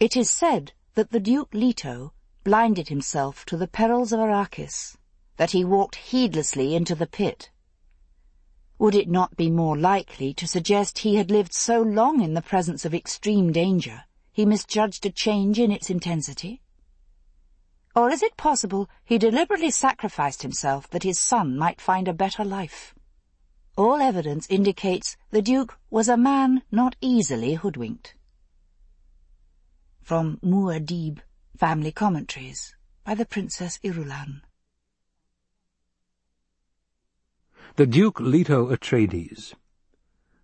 It is said that the Duke Leto blinded himself to the perils of Arrakis, that he walked heedlessly into the pit. Would it not be more likely to suggest he had lived so long in the presence of extreme danger he misjudged a change in its intensity? Or is it possible he deliberately sacrificed himself that his son might find a better life? All evidence indicates the Duke was a man not easily hoodwinked. From Muad'Dib, Family Commentaries, by the Princess Irulan. The Duke Leto Atreides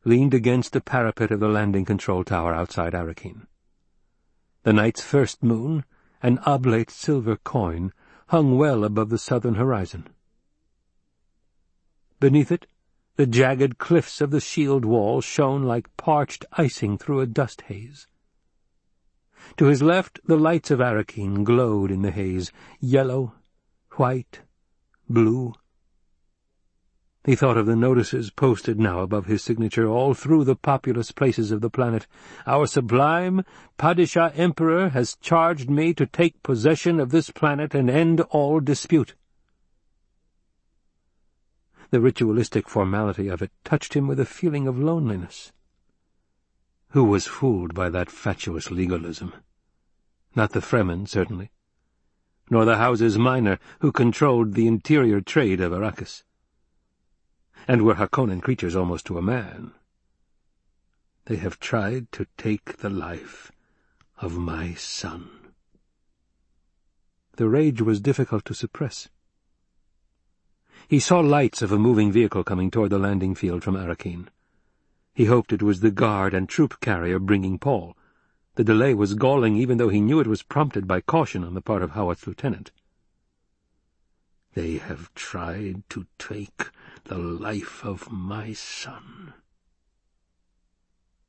leaned against the parapet of the landing control tower outside Arrakeen. The night's first moon, an oblate silver coin, hung well above the southern horizon. Beneath it, the jagged cliffs of the shield wall shone like parched icing through a dust haze. To his left, the lights of Arrakeen glowed in the haze, yellow, white, blue. He thought of the notices posted now above his signature all through the populous places of the planet. Our sublime Padishah Emperor has charged me to take possession of this planet and end all dispute. The ritualistic formality of it touched him with a feeling of loneliness. Who was fooled by that fatuous legalism? Not the Fremen, certainly, nor the Houses Minor, who controlled the interior trade of Arrakis, and were Harkonnen creatures almost to a man. They have tried to take the life of my son. The rage was difficult to suppress. He saw lights of a moving vehicle coming toward the landing field from Arrakeen. He hoped it was the guard and troop carrier bringing Paul. The delay was galling even though he knew it was prompted by caution on the part of Hawat's lieutenant. They have tried to take the life of my son.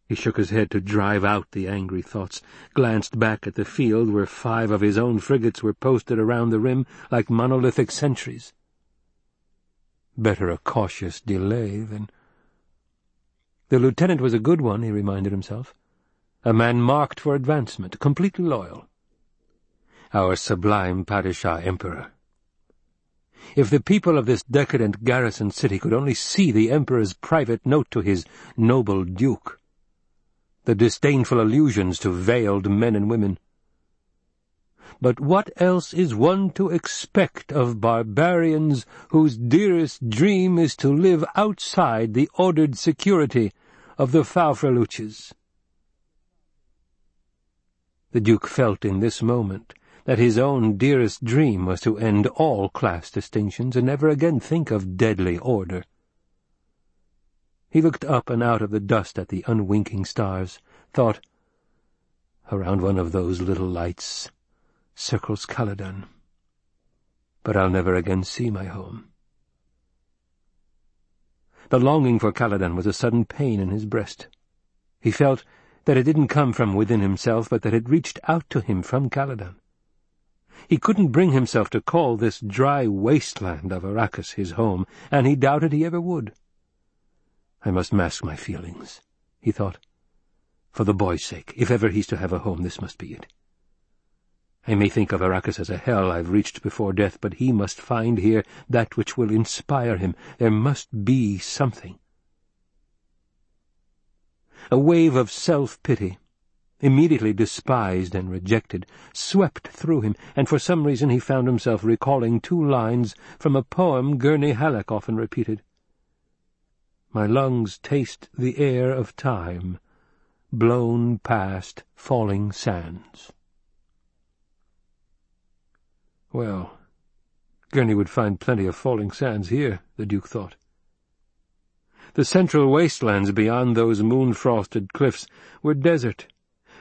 He shook his head to drive out the angry thoughts, glanced back at the field where five of his own frigates were posted around the rim like monolithic sentries. Better a cautious delay than... The lieutenant was a good one, he reminded himself. A man marked for advancement, completely loyal. Our sublime Padishah Emperor. If the people of this decadent garrison city could only see the Emperor's private note to his noble duke, the disdainful allusions to veiled men and women, but what else is one to expect of barbarians whose dearest dream is to live outside the ordered security of the Faufreluches? The Duke felt in this moment that his own dearest dream was to end all class distinctions and never again think of deadly order. He looked up and out of the dust at the unwinking stars, thought, around one of those little lights circles Caladan. But I'll never again see my home. The longing for Caladan was a sudden pain in his breast. He felt that it didn't come from within himself, but that it reached out to him from Caladan. He couldn't bring himself to call this dry wasteland of Arrakis his home, and he doubted he ever would. I must mask my feelings, he thought. For the boy's sake, if ever he's to have a home, this must be it. I may think of Arrakis as a hell I've reached before death, but he must find here that which will inspire him. There must be something. A wave of self-pity, immediately despised and rejected, swept through him, and for some reason he found himself recalling two lines from a poem Gurney Halleck often repeated. My lungs taste the air of time, blown past falling sands. Well, Gurney would find plenty of falling sands here, the Duke thought. The central wastelands beyond those moon-frosted cliffs were desert,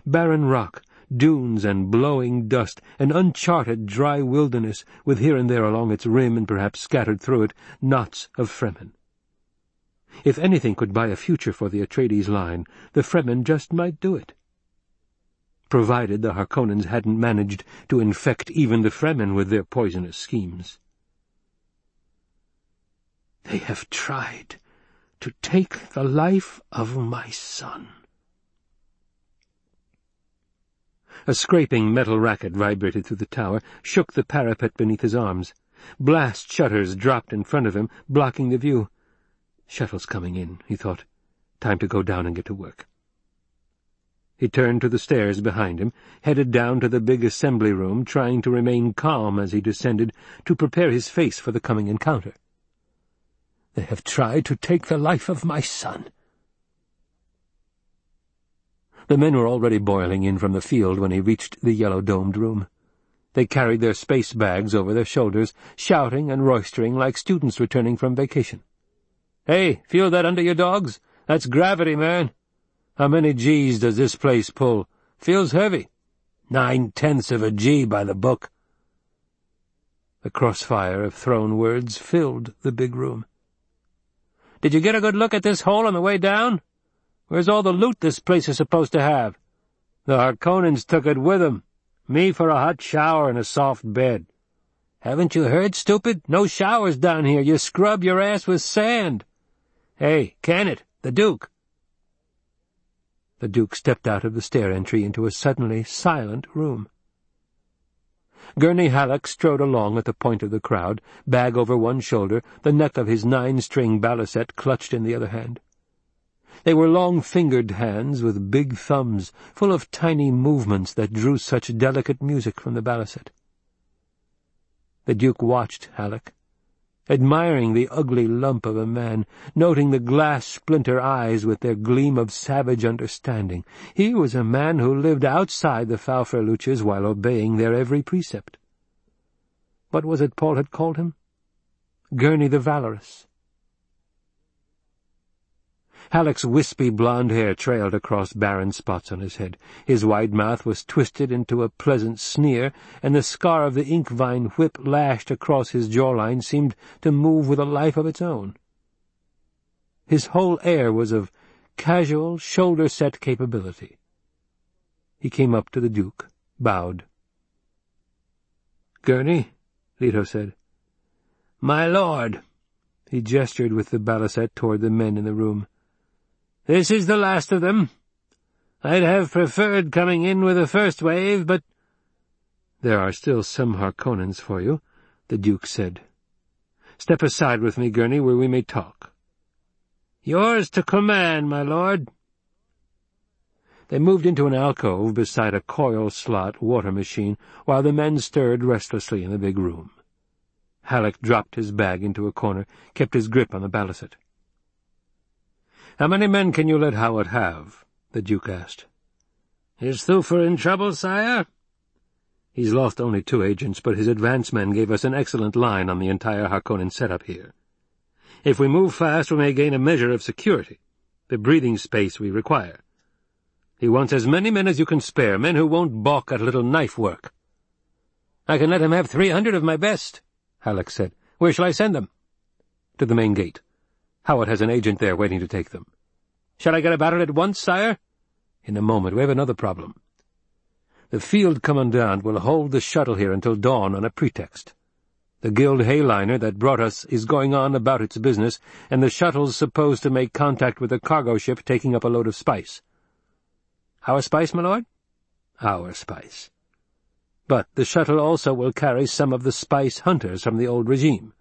barren rock, dunes and blowing dust, an uncharted dry wilderness, with here and there along its rim and perhaps scattered through it knots of Fremen. If anything could buy a future for the Atreides line, the Fremen just might do it provided the Harkonnens hadn't managed to infect even the Fremen with their poisonous schemes. They have tried to take the life of my son. A scraping metal racket vibrated through the tower, shook the parapet beneath his arms. Blast shutters dropped in front of him, blocking the view. Shuttle's coming in, he thought. Time to go down and get to work. He turned to the stairs behind him, headed down to the big assembly room, trying to remain calm as he descended, to prepare his face for the coming encounter. They have tried to take the life of my son. The men were already boiling in from the field when he reached the yellow-domed room. They carried their space bags over their shoulders, shouting and roistering like students returning from vacation. "'Hey, feel that under your dogs? That's gravity, man. How many G's does this place pull? Feels heavy. Nine-tenths of a G by the book. The crossfire of thrown words filled the big room. Did you get a good look at this hole on the way down? Where's all the loot this place is supposed to have? The Harkonnens took it with 'em. Me for a hot shower and a soft bed. Haven't you heard, stupid? No showers down here. You scrub your ass with sand. Hey, Kinet, the Duke. The Duke stepped out of the stair entry into a suddenly silent room. Gurney Halleck strode along at the point of the crowd, bag over one shoulder, the neck of his nine-string balisette clutched in the other hand. They were long-fingered hands with big thumbs, full of tiny movements that drew such delicate music from the balisette. The Duke watched Halleck, admiring the ugly lump of a man, noting the glass-splinter eyes with their gleam of savage understanding. He was a man who lived outside the Faufreluches while obeying their every precept. What was it Paul had called him? Gurney the Valorous. Halleck's wispy blond hair trailed across barren spots on his head. His wide mouth was twisted into a pleasant sneer, and the scar of the ink-vine whip lashed across his jawline seemed to move with a life of its own. His whole air was of casual, shoulder-set capability. He came up to the Duke, bowed. "'Gurney,' Leto said. "'My lord!' He gestured with the balisette toward the men in the room. This is the last of them. I'd have preferred coming in with the first wave, but— There are still some Harkonnens for you, the Duke said. Step aside with me, Gurney, where we may talk. Yours to command, my lord. They moved into an alcove beside a coil-slot water machine, while the men stirred restlessly in the big room. Halleck dropped his bag into a corner, kept his grip on the balisette. "'How many men can you let Hawat have?' the Duke asked. "'Is Thufir in trouble, sire?' "'He's lost only two agents, but his advance men gave us an excellent line on the entire Harkonnen setup here. If we move fast, we may gain a measure of security, the breathing space we require. He wants as many men as you can spare, men who won't balk at little knife work.' "'I can let him have three hundred of my best,' Halleck said. "'Where shall I send them?' "'To the main gate. Hawat has an agent there waiting to take them. Shall I get about it at once, sire? In a moment. We have another problem. The field commandant will hold the shuttle here until dawn on a pretext. The Guild Heighliner that brought us is going on about its business, and the shuttle's supposed to make contact with a cargo ship taking up a load of spice. Our spice, my lord? Our spice. But the shuttle also will carry some of the spice hunters from the old regime.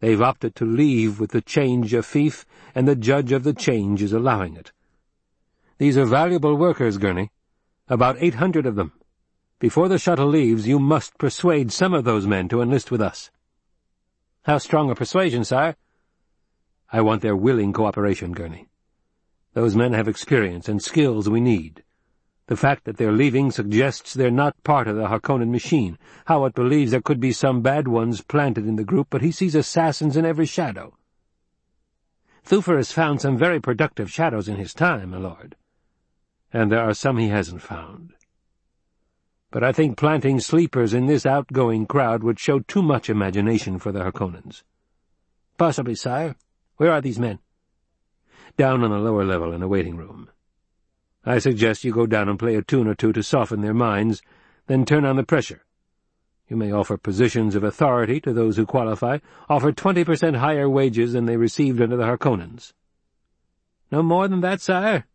They've opted to leave with the change of fief, and the judge of the change is allowing it. These are valuable workers, Gurney. About eight hundred of them. Before the shuttle leaves, you must persuade some of those men to enlist with us. How strong a persuasion, sire? I want their willing cooperation, Gurney. Those men have experience and skills we need. The fact that they're leaving suggests they're not part of the Harkonnen machine. Hawat believes there could be some bad ones planted in the group, but he sees assassins in every shadow. Thufir has found some very productive shadows in his time, my lord. And there are some he hasn't found. But I think planting sleepers in this outgoing crowd would show too much imagination for the Harkonnens. Possibly, sire. Where are these men? Down on the lower level in a waiting room. I suggest you go down and play a tune or two to soften their minds, then turn on the pressure. You may offer positions of authority to those who qualify, offer twenty percent higher wages than they received under the Harkonnens. No more than that, sire?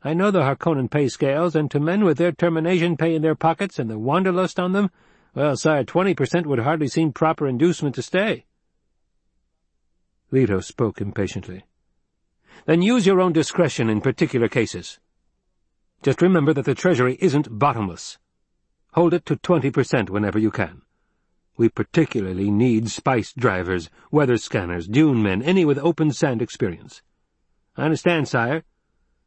I know the Harkonnen pay scales, and to men with their termination pay in their pockets and the wanderlust on them, well, sire, twenty percent would hardly seem proper inducement to stay. Leto spoke impatiently. Then use your own discretion in particular cases. Just remember that the Treasury isn't bottomless. Hold it to twenty percent whenever you can. We particularly need spice drivers, weather scanners, dune men, any with open sand experience. I understand, sire.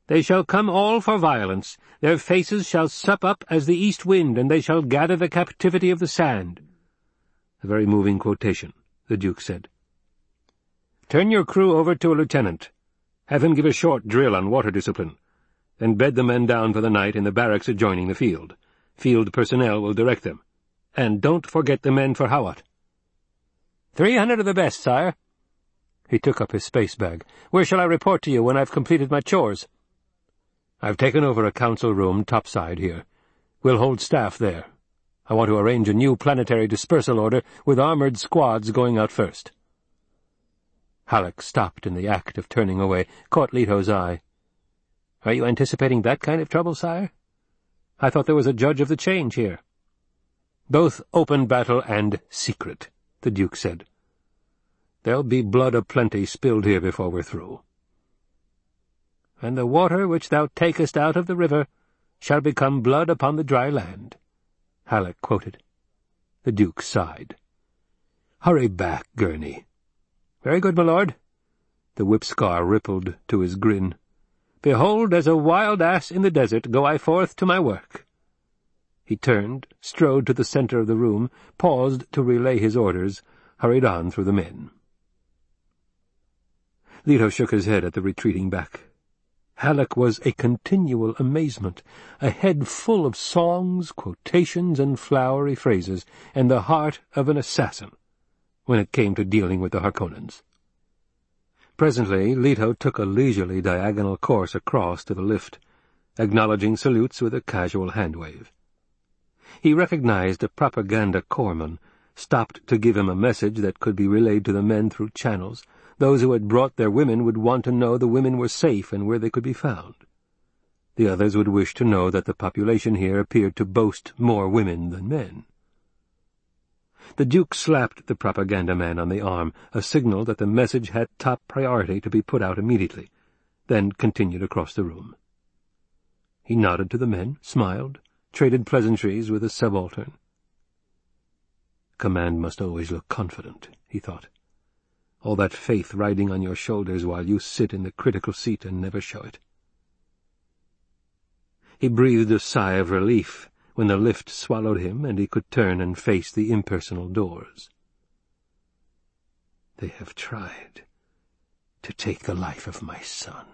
They shall come all for violence. Their faces shall sup up as the east wind, and they shall gather the captivity of the sand. A very moving quotation, the Duke said. Turn your crew over to a lieutenant. Have him give a short drill on water discipline. Then bed the men down for the night in the barracks adjoining the field. Field personnel will direct them. And don't forget the men for Hawat. Three hundred of the best, sire. He took up his space bag. Where shall I report to you when I've completed my chores? I've taken over a council room topside here. We'll hold staff there. I want to arrange a new planetary dispersal order with armored squads going out first. Halleck stopped in the act of turning away, caught Leto's eye. Are you anticipating that kind of trouble, sire? I thought there was a judge of the change here. Both open battle and secret, the Duke said. There'll be blood aplenty spilled here before we're through. And the water which thou takest out of the river shall become blood upon the dry land, Halleck quoted. The Duke sighed. Hurry back, Gurney. Very good, my lord. The whip-scar rippled to his grin. Behold, as a wild ass in the desert go I forth to my work. He turned, strode to the centre of the room, paused to relay his orders, hurried on through the men. Leto shook his head at the retreating back. Halleck was a continual amazement, a head full of songs, quotations, and flowery phrases, and the heart of an assassin, when it came to dealing with the Harkonnens. Presently Leto took a leisurely diagonal course across to the lift, acknowledging salutes with a casual hand-wave. He recognized a propaganda corpsman, stopped to give him a message that could be relayed to the men through channels. Those who had brought their women would want to know the women were safe and where they could be found. The others would wish to know that the population here appeared to boast more women than men. The Duke slapped the propaganda man on the arm, a signal that the message had top priority to be put out immediately, then continued across the room. He nodded to the men, smiled, traded pleasantries with a subaltern. Command must always look confident, he thought. All that faith riding on your shoulders while you sit in the critical seat and never show it. He breathed a sigh of relief when the lift swallowed him and he could turn and face the impersonal doors. They have tried to take the life of my son.